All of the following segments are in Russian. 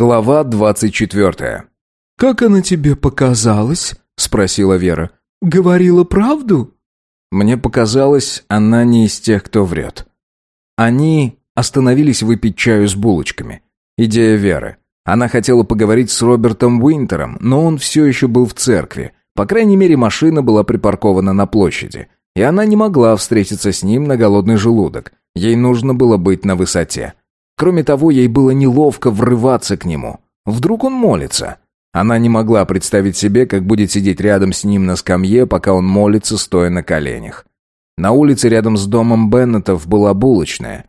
Глава двадцать четвертая. «Как она тебе показалась?» — спросила Вера. «Говорила правду?» Мне показалось, она не из тех, кто врет. Они остановились выпить чаю с булочками. Идея Веры. Она хотела поговорить с Робертом Уинтером, но он все еще был в церкви. По крайней мере, машина была припаркована на площади. И она не могла встретиться с ним на голодный желудок. Ей нужно было быть на высоте. Кроме того, ей было неловко врываться к нему. Вдруг он молится. Она не могла представить себе, как будет сидеть рядом с ним на скамье, пока он молится, стоя на коленях. На улице рядом с домом Беннетов была булочная.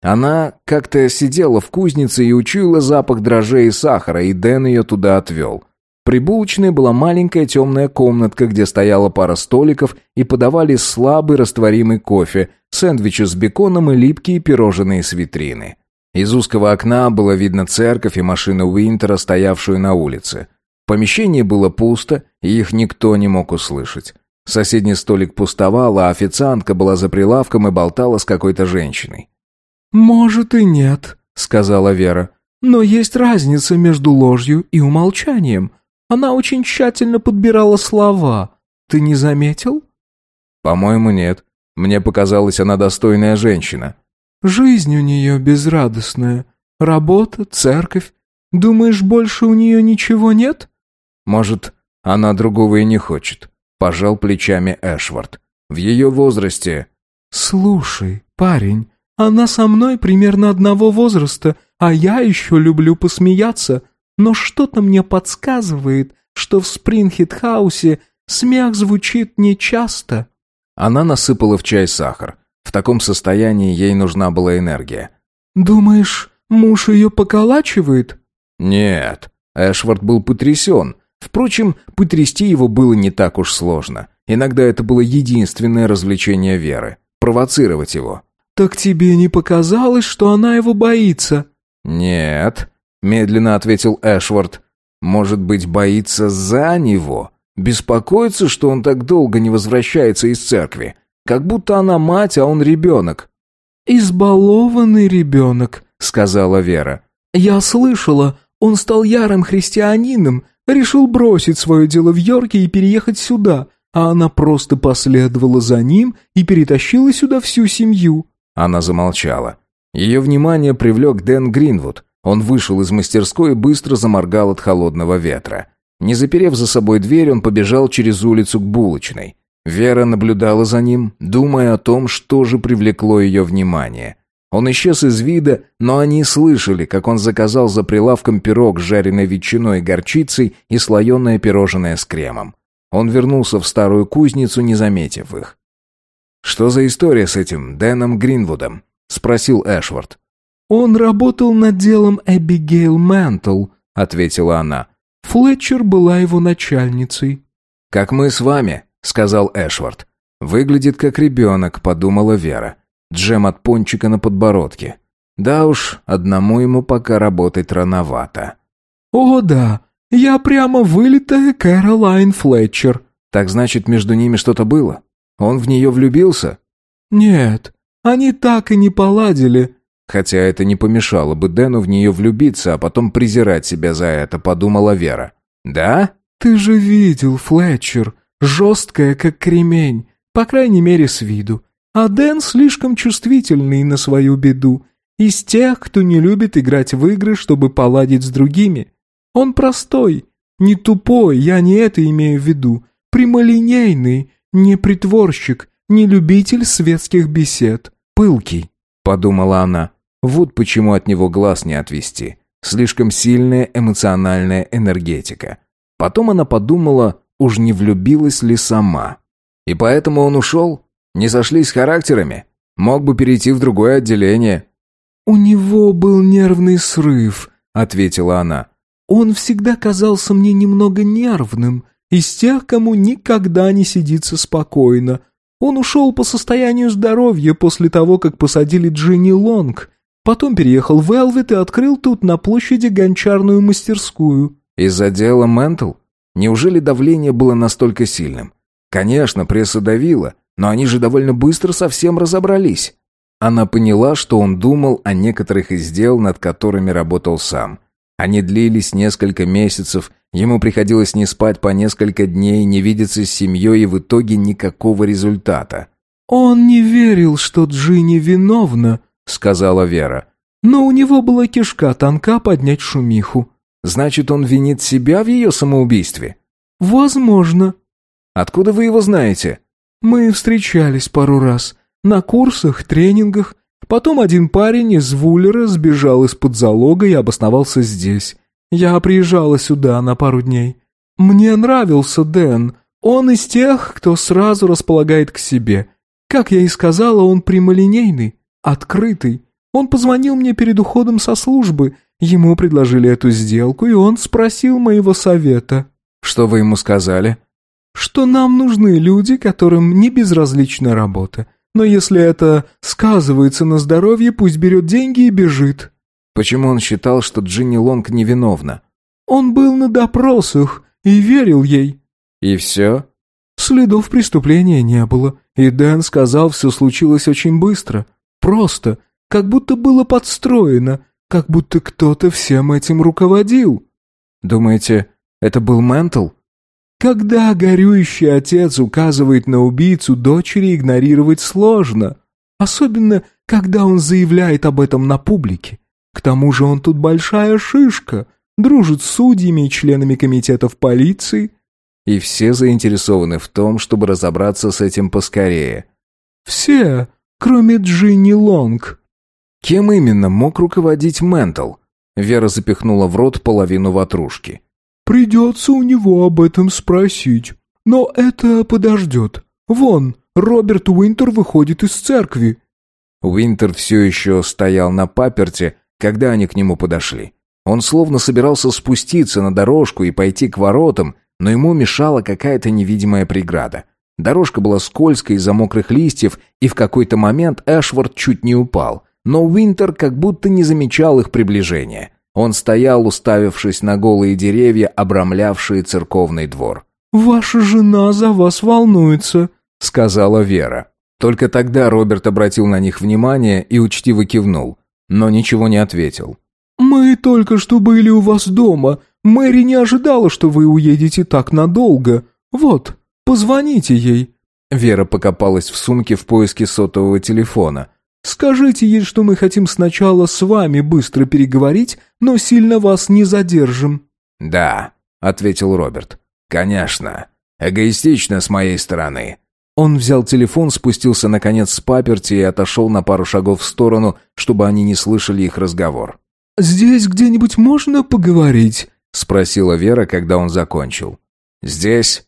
Она как-то сидела в кузнице и учуяла запах дрожжей и сахара, и Дэн ее туда отвел. При булочной была маленькая темная комнатка, где стояла пара столиков и подавали слабый растворимый кофе, сэндвичи с беконом и липкие пирожные с витрины. Из узкого окна было видно церковь и машину Уинтера, стоявшую на улице. Помещение было пусто, и их никто не мог услышать. Соседний столик пустовал, а официантка была за прилавком и болтала с какой-то женщиной. «Может и нет», — сказала Вера. «Но есть разница между ложью и умолчанием. Она очень тщательно подбирала слова. Ты не заметил?» «По-моему, нет. Мне показалось, она достойная женщина». Жизнь у нее безрадостная. Работа, церковь. Думаешь, больше у нее ничего нет? Может, она другого и не хочет. Пожал плечами Эшвард. В ее возрасте... Слушай, парень, она со мной примерно одного возраста, а я еще люблю посмеяться. Но что-то мне подсказывает, что в Спрингхит-хаусе смех звучит нечасто. Она насыпала в чай сахар. В таком состоянии ей нужна была энергия. «Думаешь, муж ее поколачивает?» «Нет». Эшвард был потрясен. Впрочем, потрясти его было не так уж сложно. Иногда это было единственное развлечение Веры — провоцировать его. «Так тебе не показалось, что она его боится?» «Нет», — медленно ответил Эшвард. «Может быть, боится за него? Беспокоится, что он так долго не возвращается из церкви? Как будто она мать, а он ребенок». «Избалованный ребенок», — сказала Вера. «Я слышала, он стал ярым христианином, решил бросить свое дело в Йорке и переехать сюда, а она просто последовала за ним и перетащила сюда всю семью». Она замолчала. Ее внимание привлек Дэн Гринвуд. Он вышел из мастерской и быстро заморгал от холодного ветра. Не заперев за собой дверь, он побежал через улицу к булочной. Вера наблюдала за ним, думая о том, что же привлекло ее внимание. Он исчез из вида, но они слышали, как он заказал за прилавком пирог с жареной ветчиной и горчицей и слоеное пирожное с кремом. Он вернулся в старую кузницу, не заметив их. «Что за история с этим Дэном Гринвудом?» — спросил Эшвард. «Он работал над делом Эбигейл Мэнтл», — ответила она. «Флетчер была его начальницей». «Как мы с вами», сказал Эшвард. «Выглядит как ребенок», — подумала Вера. Джем от пончика на подбородке. Да уж, одному ему пока работать рановато. «О, да, я прямо вылитая Кэролайн Флетчер». «Так значит, между ними что-то было? Он в нее влюбился?» «Нет, они так и не поладили». Хотя это не помешало бы Дэну в нее влюбиться, а потом презирать себя за это, подумала Вера. «Да?» «Ты же видел, Флетчер. Жесткая, как кремень, по крайней мере с виду. А Дэн слишком чувствительный на свою беду. Из тех, кто не любит играть в игры, чтобы поладить с другими. Он простой, не тупой, я не это имею в виду. Прямолинейный, не притворщик, не любитель светских бесед. Пылкий, подумала она. Вот почему от него глаз не отвести. Слишком сильная эмоциональная энергетика. Потом она подумала, уж не влюбилась ли сама. И поэтому он ушел? Не сошлись характерами? Мог бы перейти в другое отделение. «У него был нервный срыв», — ответила она. «Он всегда казался мне немного нервным, из тех, кому никогда не сидится спокойно. Он ушел по состоянию здоровья после того, как посадили Джинни Лонг. Потом переехал в Элвит и открыл тут на площади гончарную мастерскую». «Из-за дела Ментл?» Неужели давление было настолько сильным? Конечно, пресса давила, но они же довольно быстро совсем разобрались. Она поняла, что он думал о некоторых из дел, над которыми работал сам. Они длились несколько месяцев, ему приходилось не спать по несколько дней, не видеться с семьей и в итоге никакого результата. «Он не верил, что Джинни виновна», — сказала Вера. «Но у него была кишка тонка поднять шумиху». «Значит, он винит себя в ее самоубийстве?» «Возможно». «Откуда вы его знаете?» «Мы встречались пару раз. На курсах, тренингах. Потом один парень из Вуллера сбежал из-под залога и обосновался здесь. Я приезжала сюда на пару дней. Мне нравился Дэн. Он из тех, кто сразу располагает к себе. Как я и сказала, он прямолинейный, открытый. Он позвонил мне перед уходом со службы. Ему предложили эту сделку, и он спросил моего совета. Что вы ему сказали? Что нам нужны люди, которым не безразлична работа. Но если это сказывается на здоровье, пусть берет деньги и бежит». Почему он считал, что Джинни Лонг невиновна? «Он был на допросах и верил ей». «И все?» Следов преступления не было, и Дэн сказал, все случилось очень быстро. Просто, как будто было подстроено, как будто кто-то всем этим руководил. «Думаете, это был Ментл?» Когда горюющий отец указывает на убийцу дочери, игнорировать сложно. Особенно, когда он заявляет об этом на публике. К тому же он тут большая шишка, дружит с судьями и членами комитетов полиции. И все заинтересованы в том, чтобы разобраться с этим поскорее. Все, кроме Джинни Лонг. Кем именно мог руководить Ментл? Вера запихнула в рот половину ватрушки. «Придется у него об этом спросить. Но это подождет. Вон, Роберт Уинтер выходит из церкви». Уинтер все еще стоял на паперте, когда они к нему подошли. Он словно собирался спуститься на дорожку и пойти к воротам, но ему мешала какая-то невидимая преграда. Дорожка была скользкой из-за мокрых листьев, и в какой-то момент Эшвард чуть не упал. Но Уинтер как будто не замечал их приближения. Он стоял, уставившись на голые деревья, обрамлявшие церковный двор. «Ваша жена за вас волнуется», — сказала Вера. Только тогда Роберт обратил на них внимание и учтиво кивнул, но ничего не ответил. «Мы только что были у вас дома. Мэри не ожидала, что вы уедете так надолго. Вот, позвоните ей». Вера покопалась в сумке в поиске сотового телефона. Скажите ей, что мы хотим сначала с вами быстро переговорить, но сильно вас не задержим». «Да», — ответил Роберт. «Конечно. Эгоистично с моей стороны». Он взял телефон, спустился наконец с паперти и отошел на пару шагов в сторону, чтобы они не слышали их разговор. «Здесь где-нибудь можно поговорить?» — спросила Вера, когда он закончил. «Здесь?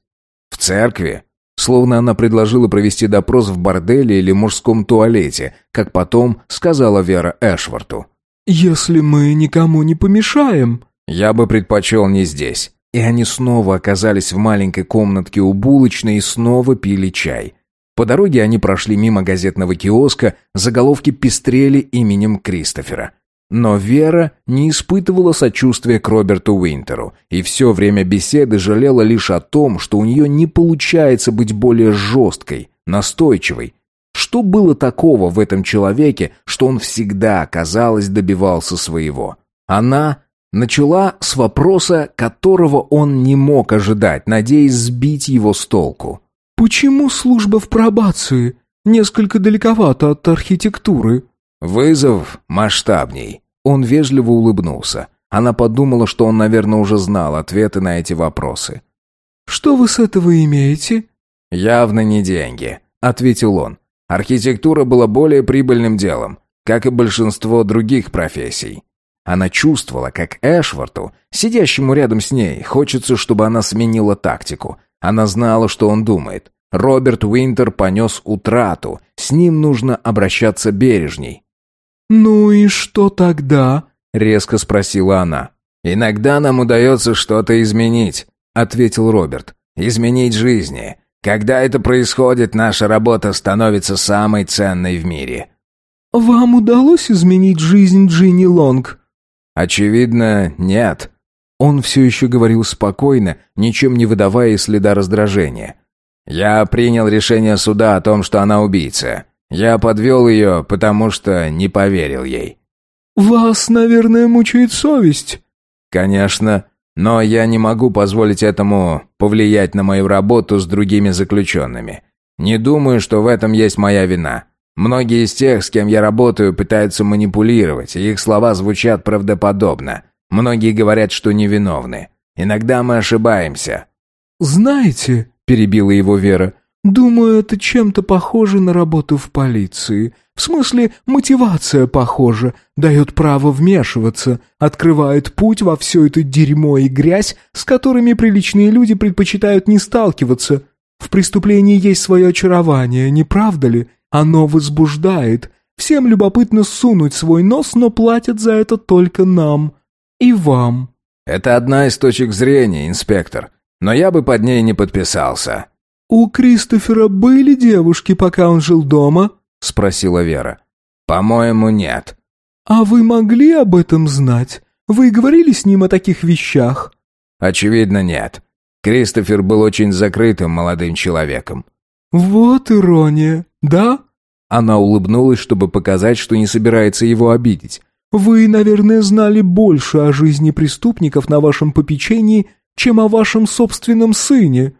В церкви?» Словно она предложила провести допрос в борделе или мужском туалете, как потом сказала Вера Эшварту. «Если мы никому не помешаем». «Я бы предпочел не здесь». И они снова оказались в маленькой комнатке у булочной и снова пили чай. По дороге они прошли мимо газетного киоска, заголовки пестрели именем Кристофера. Но Вера не испытывала сочувствия к Роберту Уинтеру и все время беседы жалела лишь о том, что у нее не получается быть более жесткой, настойчивой. Что было такого в этом человеке, что он всегда, казалось, добивался своего? Она начала с вопроса, которого он не мог ожидать, надеясь сбить его с толку. «Почему служба в пробации? Несколько далековато от архитектуры». «Вызов масштабней». Он вежливо улыбнулся. Она подумала, что он, наверное, уже знал ответы на эти вопросы. «Что вы с этого имеете?» «Явно не деньги», — ответил он. «Архитектура была более прибыльным делом, как и большинство других профессий». Она чувствовала, как Эшварту, сидящему рядом с ней, хочется, чтобы она сменила тактику. Она знала, что он думает. Роберт Уинтер понес утрату, с ним нужно обращаться бережней. «Ну и что тогда?» — резко спросила она. «Иногда нам удается что-то изменить», — ответил Роберт. «Изменить жизни. Когда это происходит, наша работа становится самой ценной в мире». «Вам удалось изменить жизнь Джинни Лонг?» «Очевидно, нет». Он все еще говорил спокойно, ничем не выдавая следа раздражения. «Я принял решение суда о том, что она убийца. Я подвел ее, потому что не поверил ей». «Вас, наверное, мучает совесть». Конечно, но я не могу позволить этому повлиять на мою работу с другими заключенными. Не думаю, что в этом есть моя вина. Многие из тех, с кем я работаю, пытаются манипулировать, и их слова звучат правдоподобно. Многие говорят, что невиновны. Иногда мы ошибаемся». «Знаете», — перебила его Вера, — «думаю, это чем-то похоже на работу в полиции. В смысле, мотивация похожа, дает право вмешиваться, открывает путь во все это дерьмо и грязь, с которыми приличные люди предпочитают не сталкиваться. В преступлении есть свое очарование, не правда ли? Оно возбуждает. Всем любопытно сунуть свой нос, но платят за это только нам. И вам. Это одна из точек зрения, инспектор. Но я бы под ней не подписался. У Кристофера были девушки, пока он жил дома? Спросила Вера. По-моему, нет. А вы могли об этом знать? Вы говорили с ним о таких вещах? Очевидно, нет. Кристофер был очень закрытым молодым человеком. Вот ирония, да? Она улыбнулась, чтобы показать, что не собирается его обидеть. Вы, наверное, знали больше о жизни преступников на вашем попечении, чем о вашем собственном сыне».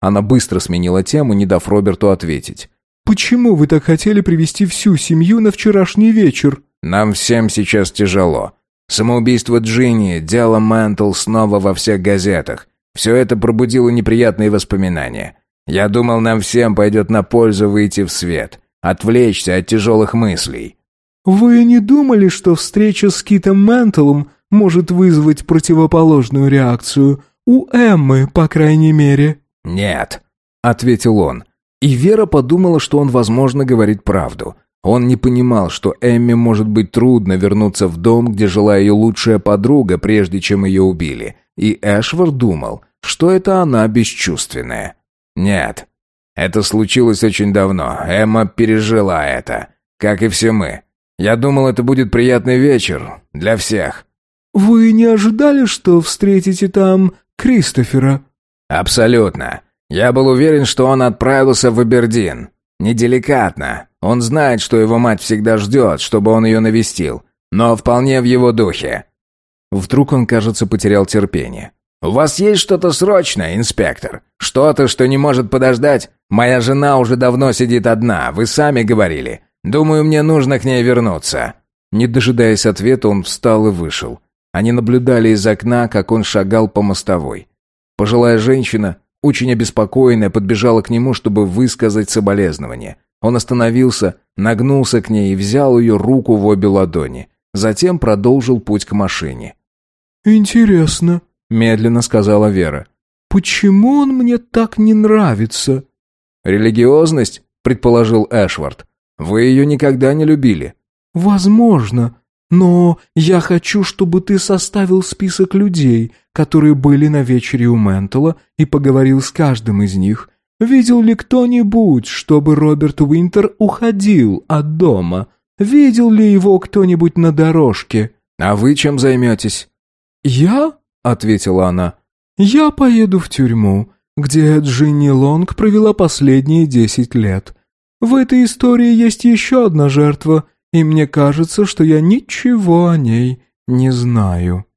Она быстро сменила тему, не дав Роберту ответить. «Почему вы так хотели привести всю семью на вчерашний вечер?» «Нам всем сейчас тяжело. Самоубийство Джинни, дело Мэнтл снова во всех газетах. Все это пробудило неприятные воспоминания. Я думал, нам всем пойдет на пользу выйти в свет, отвлечься от тяжелых мыслей. «Вы не думали, что встреча с Китом Менталом может вызвать противоположную реакцию? У Эммы, по крайней мере». «Нет», — ответил он. И Вера подумала, что он, возможно, говорит правду. Он не понимал, что Эмме может быть трудно вернуться в дом, где жила ее лучшая подруга, прежде чем ее убили. И Эшвард думал, что это она бесчувственная. «Нет, это случилось очень давно. Эмма пережила это, как и все мы. Я думал, это будет приятный вечер для всех». «Вы не ожидали, что встретите там Кристофера?» «Абсолютно. Я был уверен, что он отправился в Абердин. Неделикатно. Он знает, что его мать всегда ждет, чтобы он ее навестил. Но вполне в его духе». Вдруг он, кажется, потерял терпение. «У вас есть что-то срочное, инспектор? Что-то, что не может подождать? Моя жена уже давно сидит одна, вы сами говорили. Думаю, мне нужно к ней вернуться». Не дожидаясь ответа, он встал и вышел. Они наблюдали из окна, как он шагал по мостовой. Пожилая женщина, очень обеспокоенная, подбежала к нему, чтобы высказать соболезнование. Он остановился, нагнулся к ней и взял ее руку в обе ладони. Затем продолжил путь к машине. «Интересно», — медленно сказала Вера. «Почему он мне так не нравится?» «Религиозность?» — предположил Эшвард. Вы ее никогда не любили». «Возможно. Но я хочу, чтобы ты составил список людей, которые были на вечере у Ментала, и поговорил с каждым из них. Видел ли кто-нибудь, чтобы Роберт Уинтер уходил от дома? Видел ли его кто-нибудь на дорожке?» «А вы чем займетесь?» «Я?» — ответила она. «Я поеду в тюрьму, где Джинни Лонг провела последние десять лет. В этой истории есть еще одна жертва, и мне кажется, что я ничего о ней не знаю».